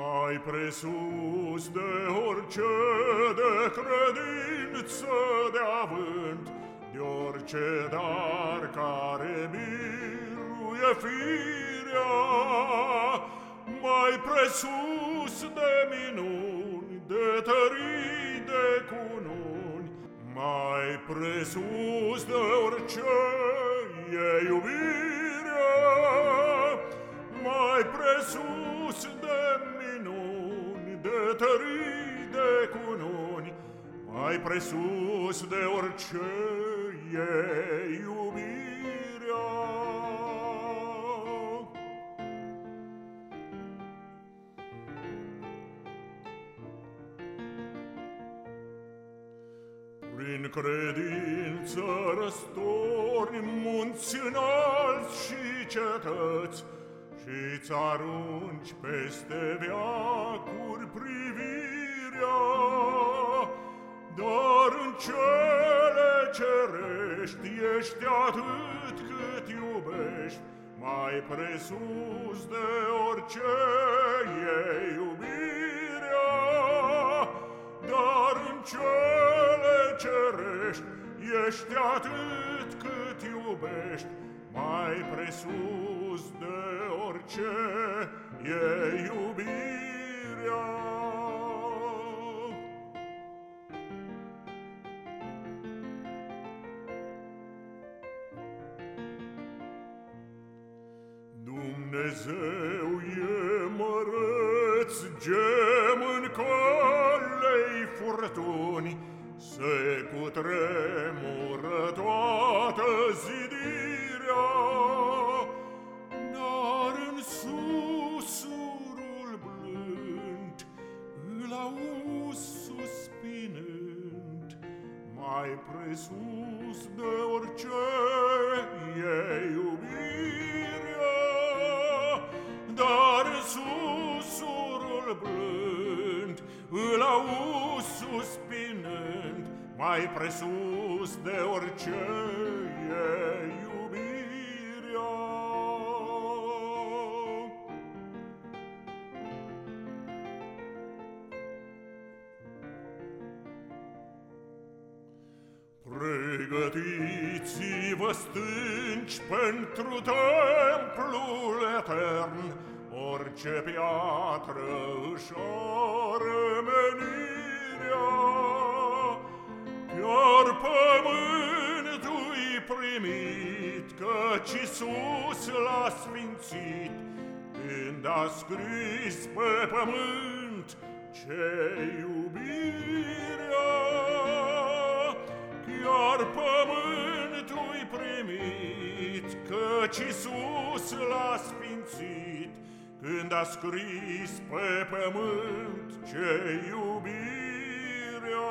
Mai presus de orice de credință de avânt, De orice dar care biruie firea, Mai presus de minuni, de tării, de cununi, Mai presus de orice e iubirea, Mai presus de minuni, de tării, de cununi, Mai presus de orice e iubirea. Prin credință răstorni munți înalți și cetăți, Și-ți arunci peste veacuri privirea, Dar în cele cerești ești atât cât iubești, Mai presus de orice e iubirea, Dar în cele cerești ești atât cât iubești, Mai presus de orice e iubirea. Dumnezeu e măreț, gem în calei furtuni, Se cutremură toată zidirea, presus de orice e iubirea, Dar susurul blând Îl auzi suspinând, Mai presus de orice Pregătiți-vă stânci pentru templul etern, Orice piatră își are menirea, Chiar pământul-i primit, Căci Iisus l-a sfințit, Când a scris pe pământ ce iubirea iar pământul-i primit, Căci Iisus l-a sfințit, Când a scris pe pământ ce iubirea.